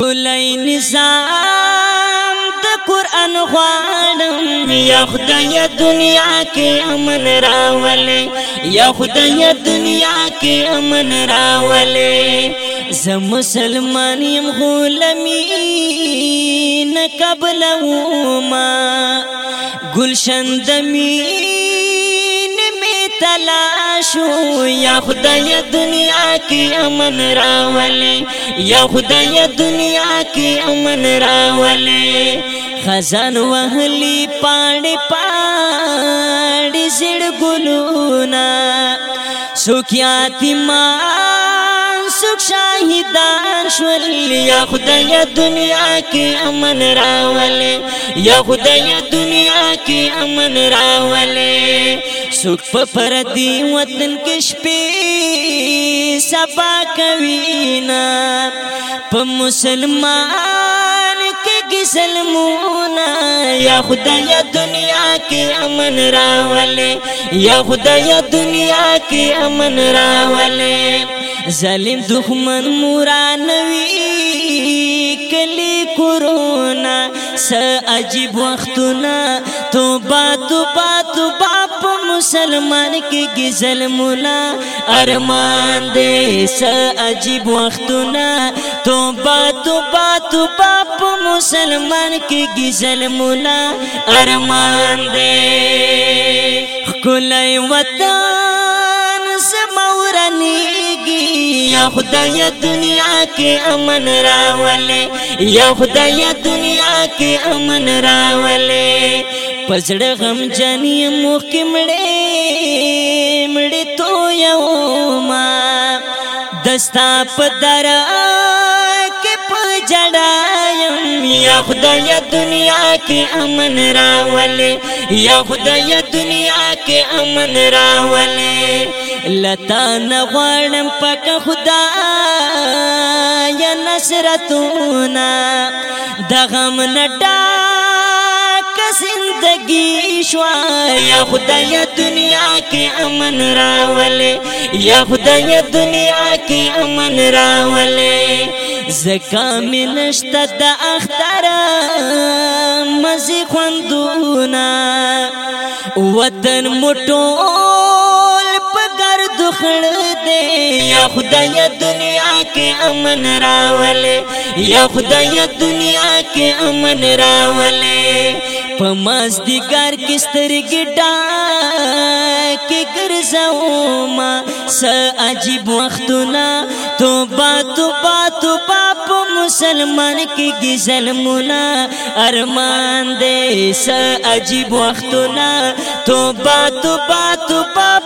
کلی نظام د قران غواړم یا خدای دنیا کې امن راولې یا خدای دنیا کې امن راولې زه مسلمان يم غلمی نه قبل ما گلشن دمی تلاشو یا خدای دنیا کی امن راولی یا خدای دنیا کی امن راولی خزان وهلی پاڑی پاڑی زړ ګلونا سوکیاتی ما سوک شاہدان شول یا خدای دنیا کی امن راولے یا خدای دنیا کی امن راولے سوک په پردی وطن کې شپې سبا کوي نا په مسلمان کې ظلمونه یا خدای دنیا کې امن راولې یا خدای دنیا کې امن راولې ظالم دښمن مورانوي کلی کورونا س عجیب وختونه توبه توبه توبه په مسلمان کې غزل مولا ارمان دې س عجیب وختونه توبه توبه توبه په مسلمان کې غزل مولا ارمان دې خلای وطن یا خدای دنیا کې امن راولې یا خدای دنیا کې امن راولې پزړ غم جنې مخ کې مړې مړې تو یو ما دستا په درا کې پجړایم یا خدای دنیا کې امن راولې یا خدای دنیا کې امن راولې لتا نغوانم پک خدا یا نصرتونا دغم نڈا کس زندگی شوا یا خدای دنیا کې امن راولې یا خدای دنیا کې امن راولې زکا منشت د اختر مزي خوندونه وطن مټو خړ دې یا خدای دنیا کې امن راولې یا خدای دنیا کې امن راولې په مازدګر کې سترګې ډاکې ګرځاو ما س عجیب وختونه توبه توبه توبه مسلمان کی گی ظلمنا ارمان دے سا عجیب وقتنا توبہ توبہ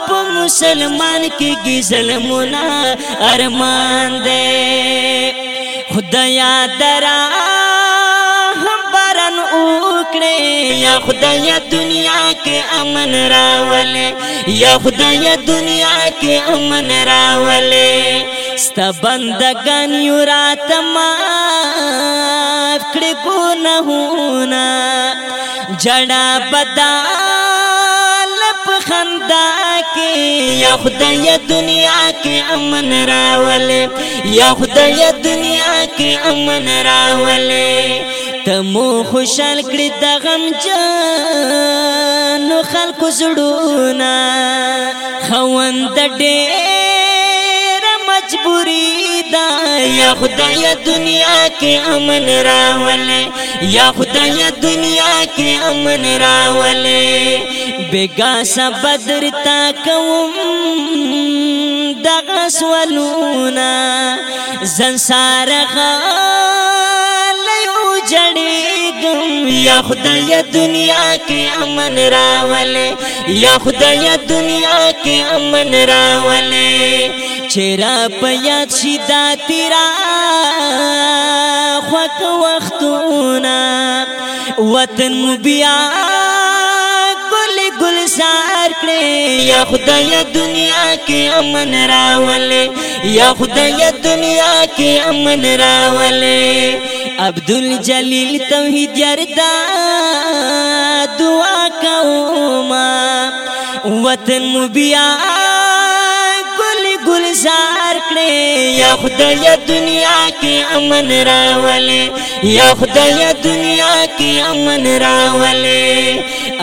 په مسلمان کې ګي ظلمونا ارمان دې خدایا درا همبران وکړې یا خدایا دنیا کې امن راولې یا خدایا دنیا کې امن راولې ست بندگان یو راتما کړې ګونه ہونا جنا کې یا خدای دنیا کې امن راولې یا خدای دنیا کې امن راولې تمو خوشحال کړی د غم جانو خلکو زړونه خوند ډېر مجبوری دا یا خدای دنیا کې امن راولې یا خدای دنیا کې امن راولې بیگا سبدر تا کوم دغه سوالونه زنسار غلیو جړېږم یا خدای دنیا کې امن راولې یا خدای دنیا کې امن راولې چیرې په یاد شي دا تیرا خوک وختونه وطن مبیا انتظار کړې یا خدای دنیا کې امن راولې یا خدای دنیا کې امن راولې عبدل جلیل توحید یاردا دعا کوما وطن مبیا گلزار کرے یا خدای دنیا کی امن راولے یا خدای دنیا کی امن راولے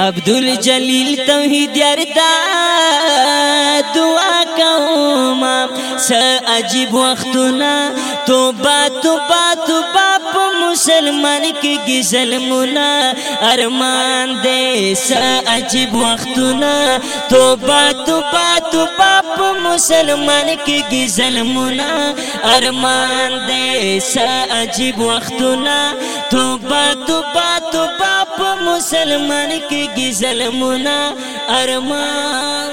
عبدالجلیل توحید یاردا دعا کہوں ماں سا عجیب وقتنا توبہ توبہ توبہ مسلمان کی غزل منا ارمان دس عجیب وختونہ تو بات پات پاپ مسلمان کی غزل منا ارمان دس عجیب وختونہ تو بات پات پاپ مسلمان کی غزل منا ارمان